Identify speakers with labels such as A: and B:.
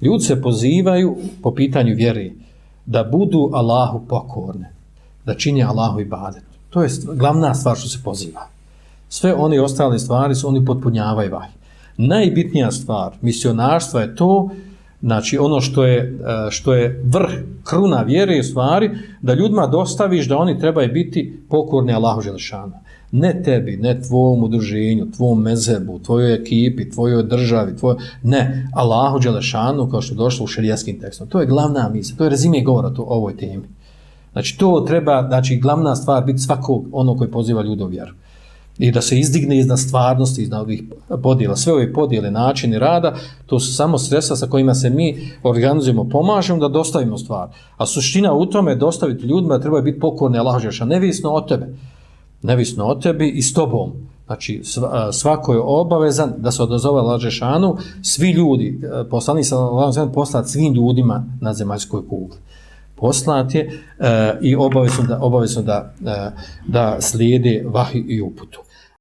A: Ljudi se pozivaju po pitanju vjere da budu Allahu pokorne, da čini Allahu ibadet. To je glavna stvar što se poziva. Sve one ostale stvari su oni potpunjavaju vaj. Najbitnija stvar misionarstva je to, znači ono što je, e, što je vrh, kruna vjere i stvari, da ljudima dostaviš da oni trebaju biti pokorni Allahu Želešana. ne tebi, ne tvom udruženju, tvom mezebu, tvojoj ekipi, tvojoj državi, tvoj... ne, Allahu Đelešanu, kao što je došlo u šerijaskim tekstom. To je glavna misla, to je rezime govora to, o ovoj temi. Znači, to treba, znači, glavna stvar biti svakog ono koji poziva ljudu vjeru. I da se izdigne iznad stvarnosti, iznad ovih podjela. Sve ove podjele, načini rada, to su samo sredstva sa kojima se mi organizujemo, pomažemo da dostavimo stvar. A suština u tome je dostaviti ljudima da treba biti pokorne lažeša, nevisno o tebe nevisno o tebi i s tobom. Znači, svako je obavezan da se odazove Lažešanu, svi ljudi, poslani sa poslati svim ljudima na zemaljskoj kugli. Poslat je e, i obavezno da, obavezno da, e, da slijede vahi i uputu.